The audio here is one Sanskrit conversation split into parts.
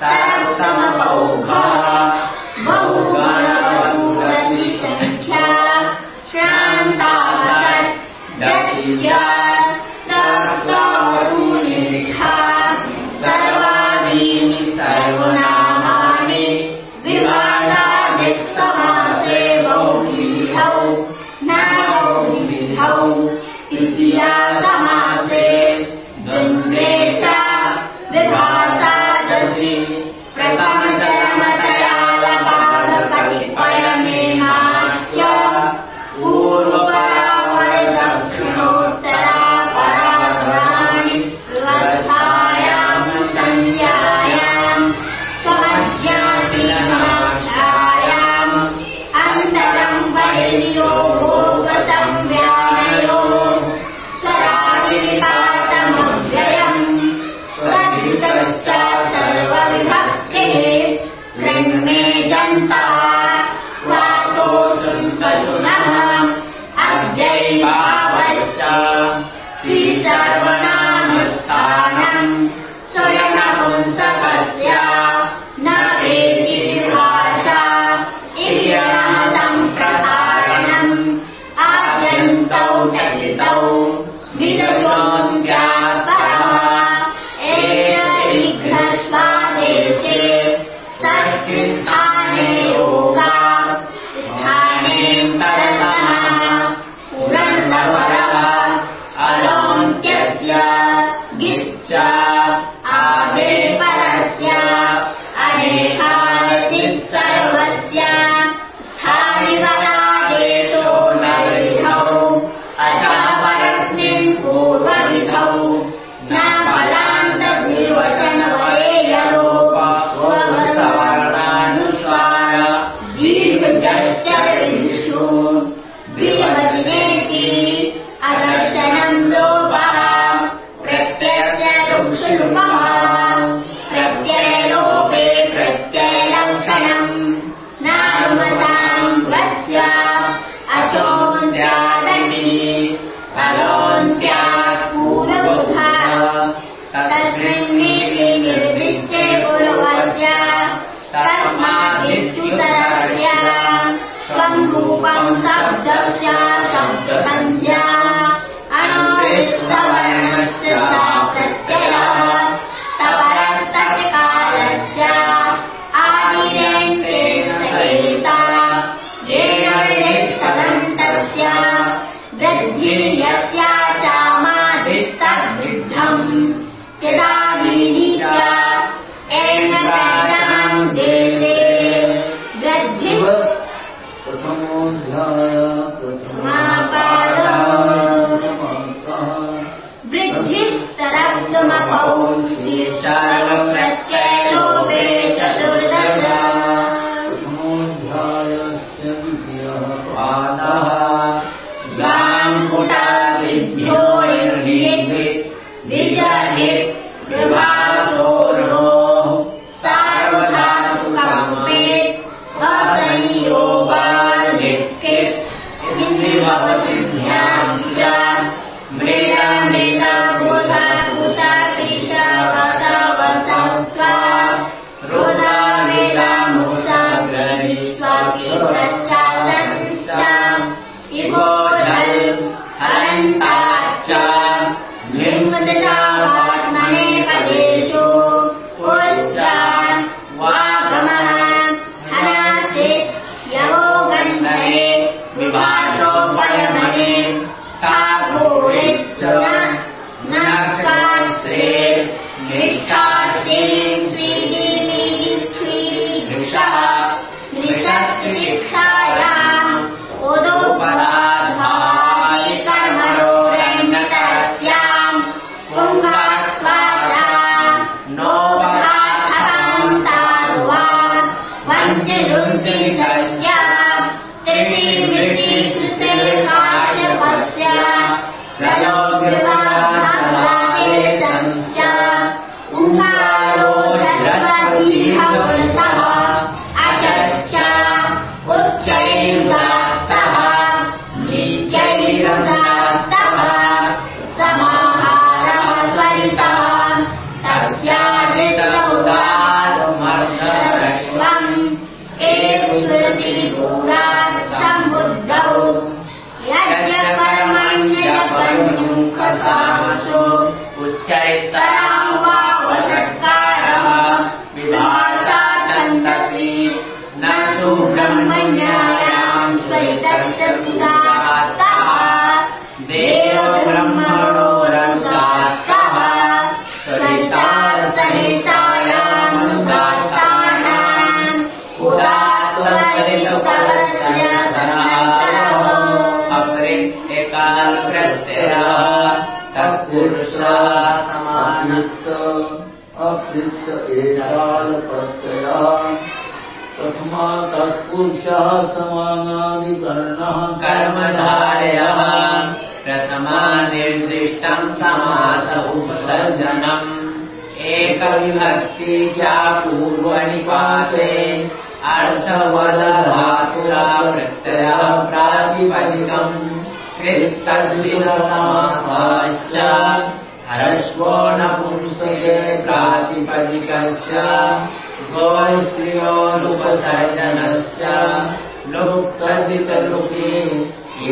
Hasta पूर्वविधौ न रुदामृडमुसग्रहि समानः अप्रिक्त एकाल प्रत्ययः प्रथमा तत्पुरुषः समानाधिकरणः कर्मधारयः प्रथमा निर्दिष्टम् समास उपसर्जनम् एकविभक्ति च पूर्वनिपाते अर्थवदधातुरावृत्तयः प्रातिपदिकम्। कृत्तद्विदसमासाश्च हरस्वो नपुंसके प्रातिपदिकस्य गोस्त्रियोनुपसर्जनस्य लुप्तदितलुके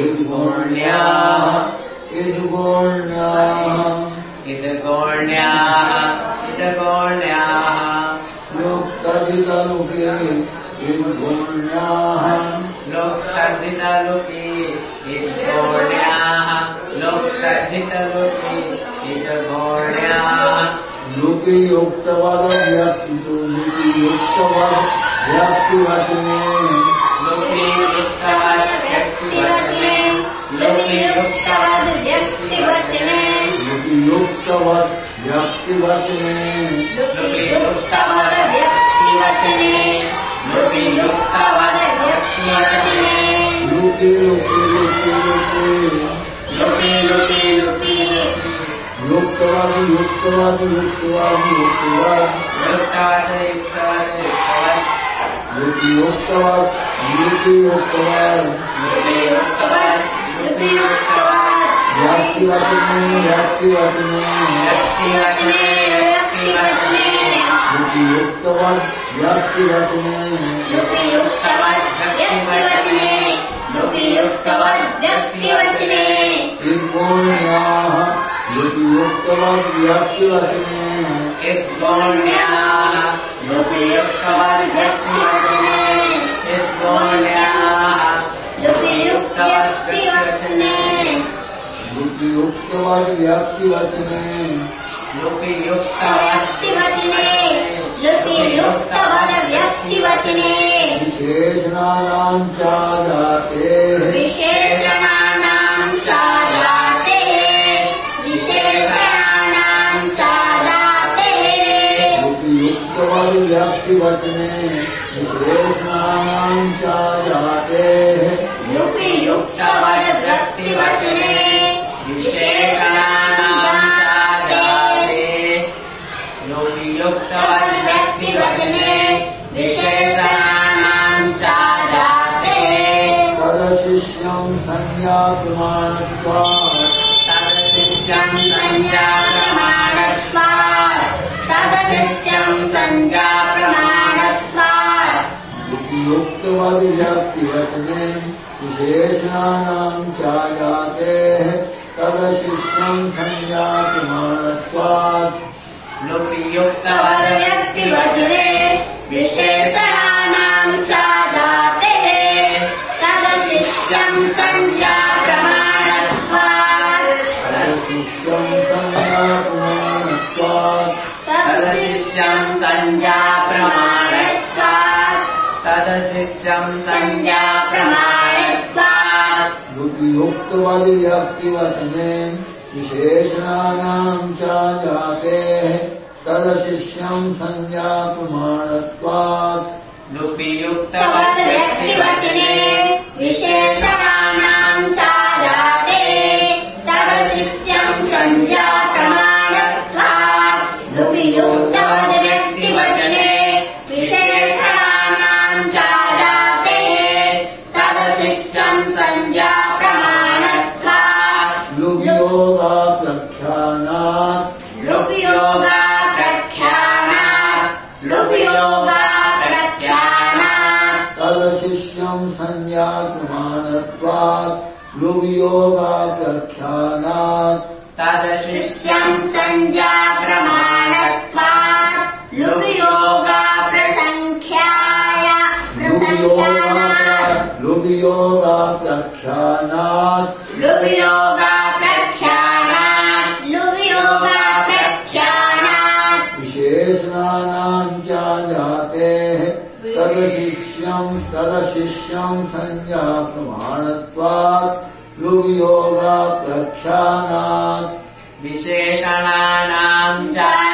इद्गोण्याः इद्गोण्याः इदगोण्याः इदगोण्याः युक्तदितलुके इद्गोण्याः लोक्तदितलुके इद्गोण्याः लोक्तदितलुके इदगोण्याः लुकि युक्तवद व्यक्ति लुकि युक्तवद व्यक्तिवचने लोके युक्तवद् व्यक्तिवचने लोके युक्तवद् व्यक्तिवचने लुकि युक्तवद व्यक्तिवचने लोके युक्तवद् व्यक्तिवचने लोके युक्तवद् व्यक्तिवचने लुकि लुकि लुकि लुकि युक्तवद युक्तवद युक्तवद युक्तवद युक्तवद् युक्तवद युक्तवद युक्तवद् युक्तवद यद्गोण्याः लोके युक्तवद् व्यक्तिवचने यद्गोण्याः लोके युक्तवद् व्यक्तिवचने लुकि युक्तवद व्यक्तिवचने लोके युक्तवद् व्यक्तिवचने जाते लुकि युक्तवद व्यक्तिवचने लोके युक्तवद् व्यक्तिवचने विशेषणानां च जाते संज्ञाप्रमाणत्वात् तदशिष्यं सञ्जाप्रमाणत्वात् दिवसने विशेषाणां च जाते तदशिश्रं सञ्जात्मानत्वात् लोक्युक्तदिवसने विशेषाणां च जाते सञ्जातमाशिश्वं सञ्जात्मानत्वात् तदशिष्टम् सञ्जा जाते तदशिष्यं लुप्युक्तवद्व्यक्तिवचने विशेषणानाम् च जातेः तदशिष्यम् संज्ञा प्रमाणत्वात् तदशिष्यम् तदशिष्यम् संज्ञा प्रमाणत्वात् लुग्योगाप्रख्यानात् विशेषणानाम् जाते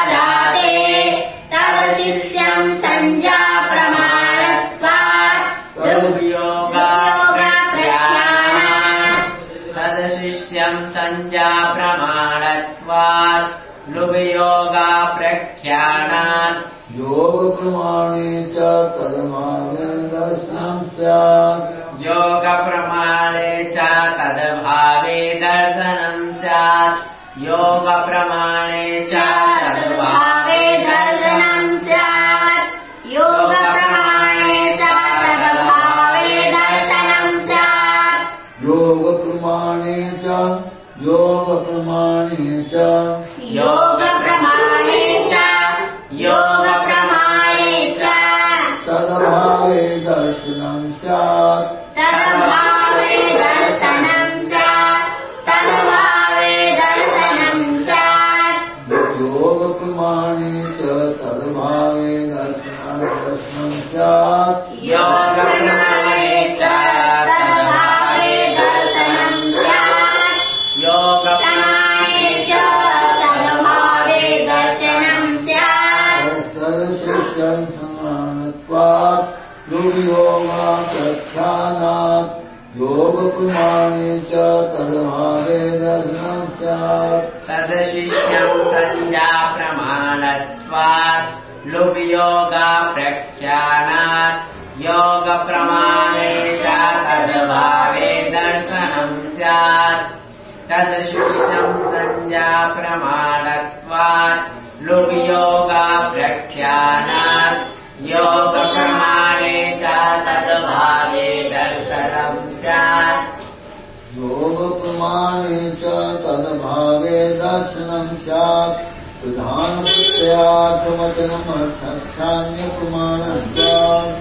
योगप्रमाणे च तदमानन्दर्शनम् स्यात्। योगप्रमाणे च तद्भावे दर्शनम् स्यात्। योगप्रमाणे च तद्भावे दर्शनम् स्यात्। योगप्रमाणे च तद्भावे दर्शनम् स्यात्। योगप्रमाणे च योगप्रमाणे च। योगप्रमाणे च तदभावे दर्शनम् स्यात् तदशिष्यम् सञ्ज्ञा प्रमाणत्वात् लुब्योगाप्रख्यानात् योगप्रमाणे च तद्भावे दर्शनम् स्यात्। तदशिष्यम् सञ्ज्ञा प्रमाणत्वात् योगप्रमाणे च तदभावे दर्शनम् स्यात्। प्रधानप्रत्यार्थवचनमर्थान्यप्रमाणम् स्यात्।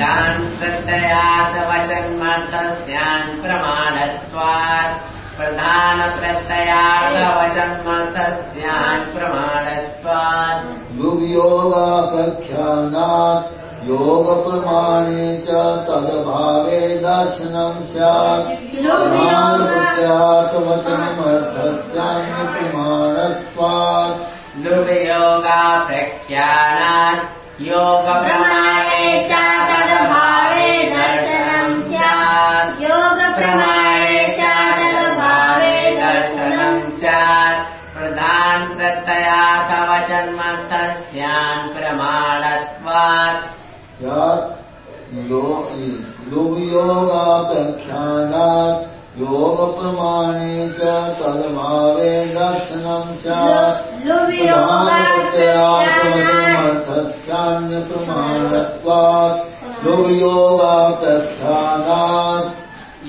तान् प्रत्ययार्थवचन्मर्थस्यान् प्रमाणत्वात्। प्रधानप्रत्ययार्थवचन्मर्थस्यान् प्रमाणत्वात्। युगयोगाप्रख्यानात् योगप्रमाणे च तदभावे दर्शनम् स्यात्। प्रमाणत्वात् लुभयोगाप्रख्यानात् योगप्रमाणे च लुयोगाप्रख्यानात् योगप्रमाणे च तदभावे दर्शनम् स्यात् प्रमाणत्वात् लुयोगाप्रख्यानात्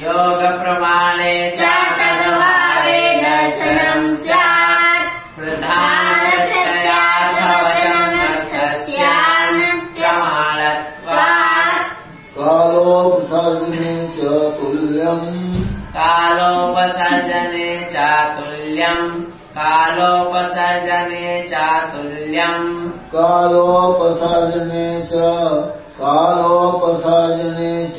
योगप्रमाणे च कालोपसर्जने चातुल्यम्। कालोपसर्जने च कालोपसर्जने च।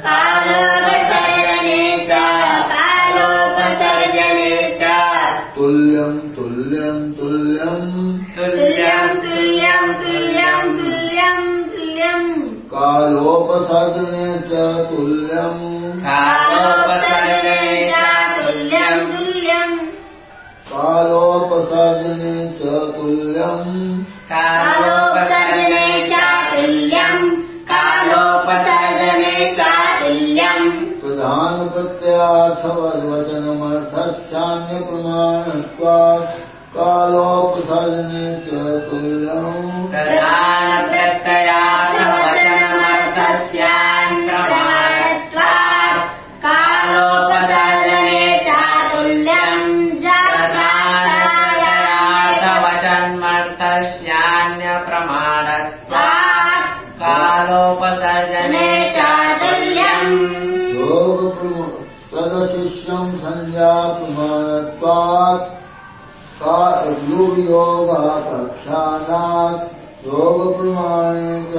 कालोपसर्जने च कालोपसर्जने च। तुल्यम् तुल्यम् तुल्यम्। तुल्यम् तुल्यम् तुल्यम् तुल्यम् तुल्यम्। कालोपसर्जने तस्यान्यप्रमाणत्वात् कालोपसर्जने चातुल्यम्। तदशिष्यम् सञ्ज्ञाप्रमाणत्वात् योगयोगः कक्षानात् योगप्रमाणे च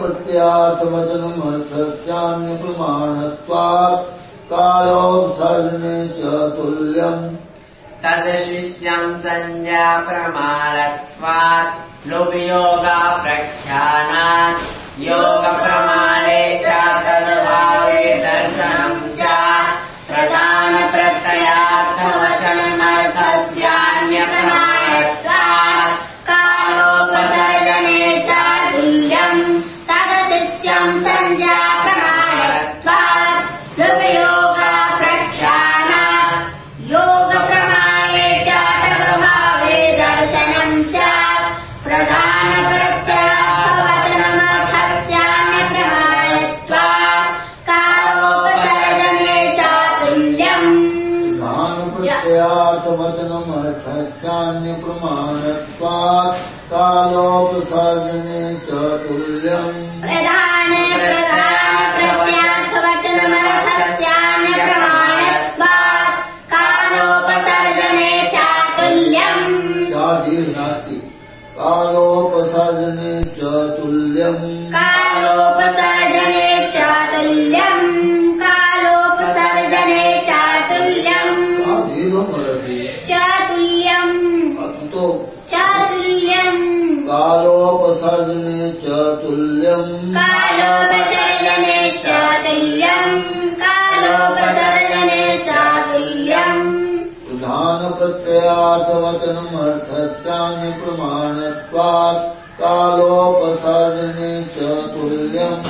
प्रत्यात्मचनमर्शस्यान्यप्रमाणत्वात् तुल्यम् तदशिष्यम् सञ्ज्ञा प्रमाणत्वात् लुपि योगा प्रख्यानात् योग तुल्यम् कालोपसर्जने चातव्यम् कालोपसर्जने सुधान प्रत्ययात् वचनमर्थस्यानि प्रमाणत्वात् कालोपसर्जने कालोपसारणे चातुल्यम्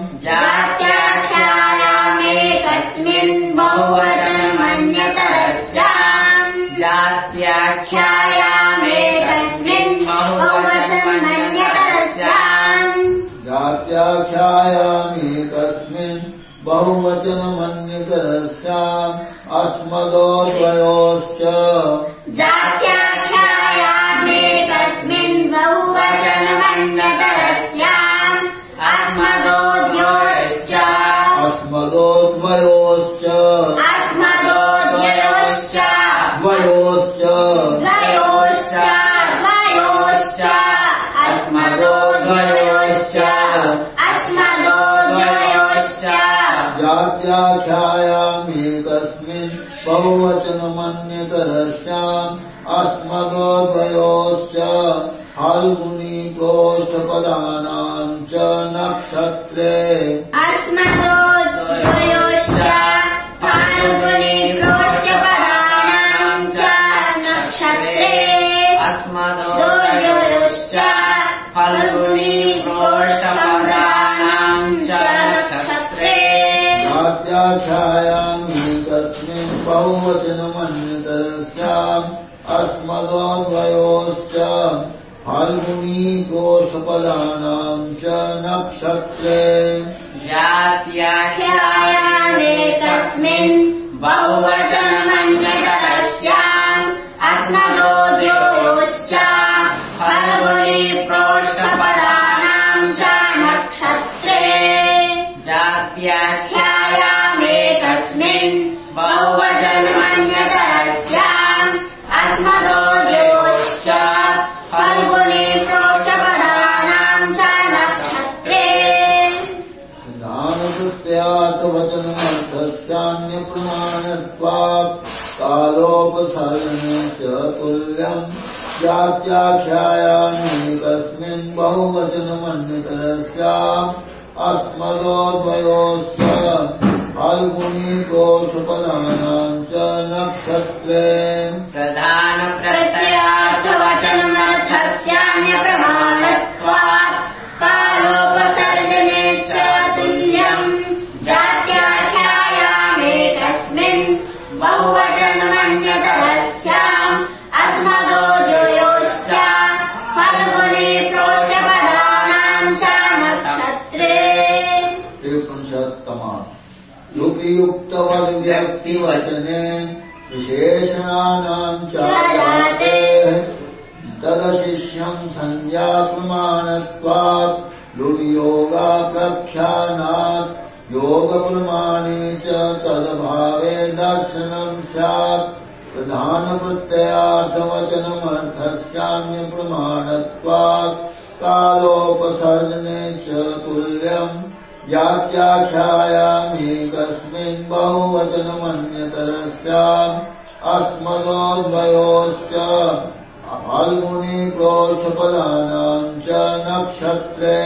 जात्याख्यायामेकस्मिन् बहुवचनमन्यतरस्याम्। जात्याख्यायामेकस्मिन् बहुवचनमन्यतरस्याम्। जात्याख्यायामेकस्मिन् बहुवचनमन्यतरस्याम्। अस्मदोद्वयोश्च पदानाम् च नक्षत्रे। च तुल्यम् जात्याख्यायामेकस्मिन् बहुवचनमन्यतरस्याम् अस्मदोद्वयोश्च फाल्गुनी दोषपदानाम् च नक्षत्रे विशेषणानाम् चायाते तदशिष्यम् संज्ञाप्रमाणत्वात् लुर्योगाप्रख्यानात् योगप्रमाणे च तदभावे दर्शनम् स्यात्। प्रधानप्रत्ययार्थवचनमर्थस्यान्यप्रमाणत्वात्। कालोपसर्जने च तुल्यम् जात्याख्यायामेकस्मिन् बहुवचनमन्यतरस्याम् अस्मदोद्वयोश्च फाल्गुनि प्रोक्षपदानाम् च नक्षत्रे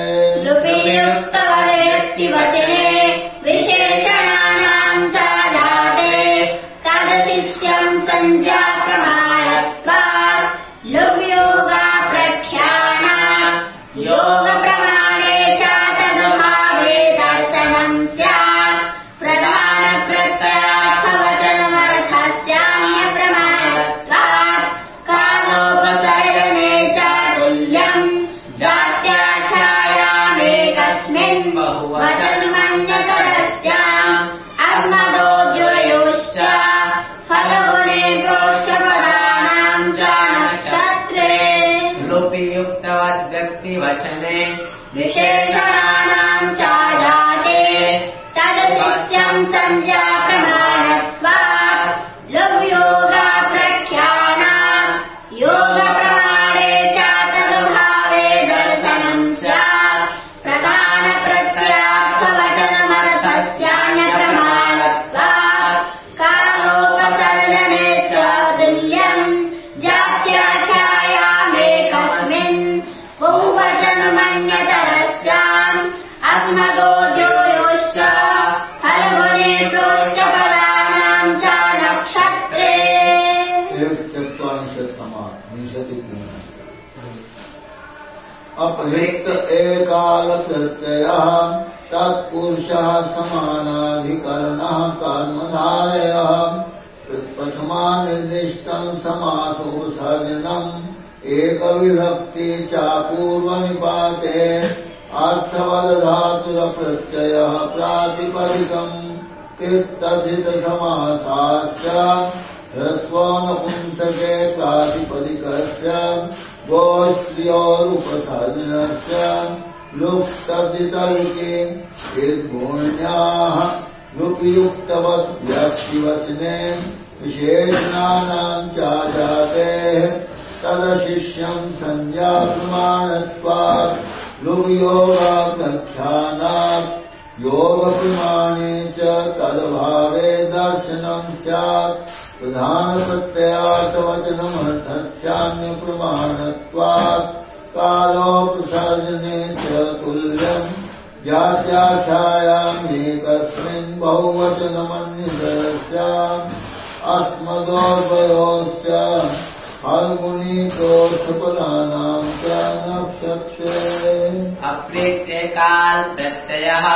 अपहृक्त एकालप्रत्ययः तत्पुरुषः समानाधिकरणः कर्मधारयः। प्रथमा निर्दिष्टम् समासोपसर्जनम् एकविभक्ति चापूर्वनिपाते अर्थवदधातुरप्रत्ययः प्रातिपदिकम् कृत्तथितसमासाश्च ह्रस्वनपुंसके प्रातिपदिकस्य गोस्त्रियोरुपसर्जनस्य लुप्तदितरुके यद्भूण्याः लुपयुक्तवद्व्यक्तिवचने विशेषणानाम् चाजातेः तदशिष्यम् सञ्ज्ञाप्रमाणत्वात् लुपयोगाप्रख्यानात् योगप्रमाणे च तदभावे दर्शनम् स्यात् प्रधानप्रत्ययार्थवचनमर्थस्यान्यप्रमाणत्वात् कालोपसर्जने च तुल्यम् जात्याख्यायामेकस्मिन् बहुवचनमन्यतरस्याम् अस्मदोर्वयोश्च फाल्गुनी प्रोष्ठपदानाम् च नक्षत्रे। अप्रीत्यकाल प्रत्ययः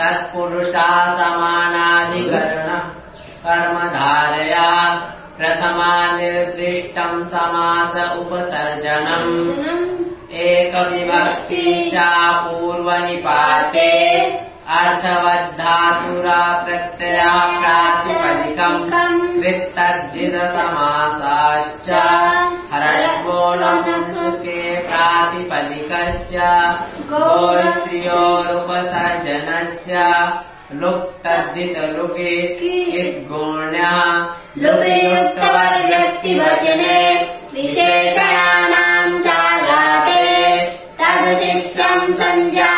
तत्पुरुषा समानाधिकरण कर्मधारया प्रथमा निर्दिष्टम् समास उपसर्जनम्। एकविभक्ति च पूर्वनिपाते अर्थवद्धातुरा प्रत्ययः प्रातिपदिकम्। कृत्तद्धितसमासाश्च हरष्वो नपुंसुके प्रातिपदिकस्य। गोर्च्योरुपसर्जनस्य लुक्तद्धितलुके यद्गोण्यः लुपयुक्तवद्व्यक्तिवचने विशेषणानाम् चागाते तदशिष्यम् सञ्ज्ञा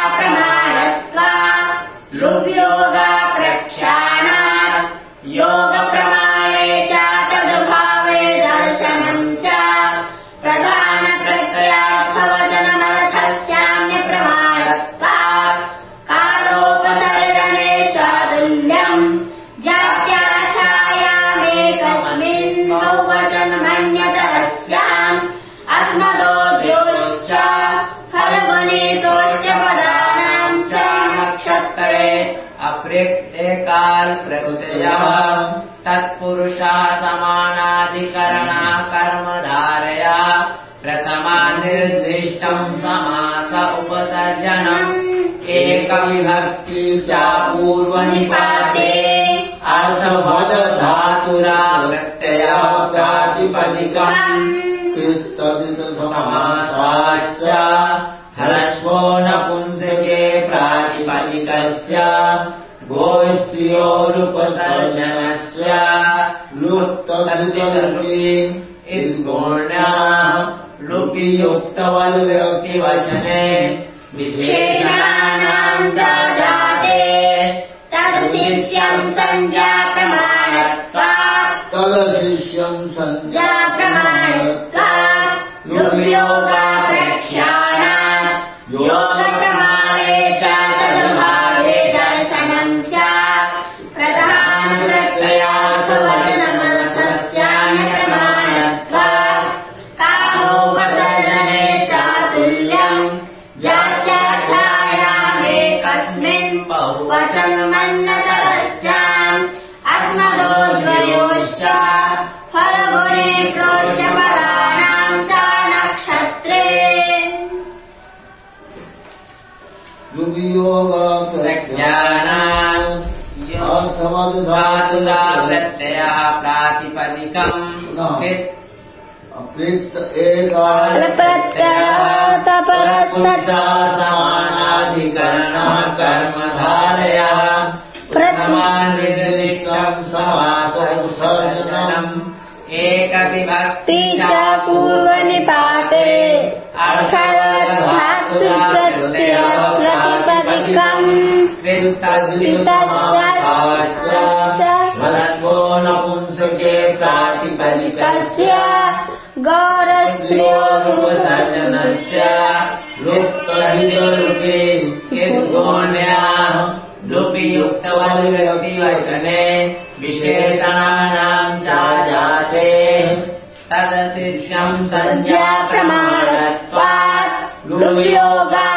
तत्पुरुषः समानाधिकरणा कर्मधारया प्रथमा निर्दिष्टम् समास उपसर्जनम्। एकविभक्ति च पूर्वनिपाते। अर्थवदधातुरा प्रत्ययः प्रातिपदिकम् गोस्त्रियोरुपसर्जनस्य लुप्तदुपि इद्गोण्याः लुपि युक्तवल्व्यक्तिवचने विशेषणानाम् च जाते तदशिष्यम् सञ्ज्ञा एकाल समानाधिकरणः कर्मधारयः प्रथमानिर्दिष्टम् समासौसर्जनम् एकविभक्ति च पूर्वनिपाते हरस्वो नपुंसके प्रातिपदिकस्य गौरस्त्रियोरुपसर्जनस्य उपसर्जनस्य लुप्तहितलुपे यद्गोण्याः लुपि युक्तवल्व्यक्तिवचने विशेषणानाम् च जाते तदशिष्यम् सञ्ज्ञा प्रमाणत्वात् लुयोगा